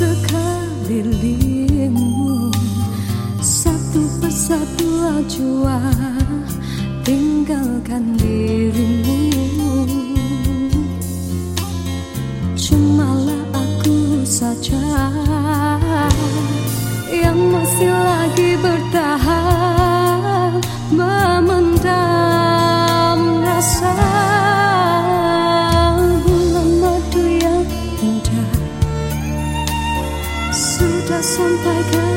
sekelilingmu Satu persatu acuan tinggalkan dia 太可。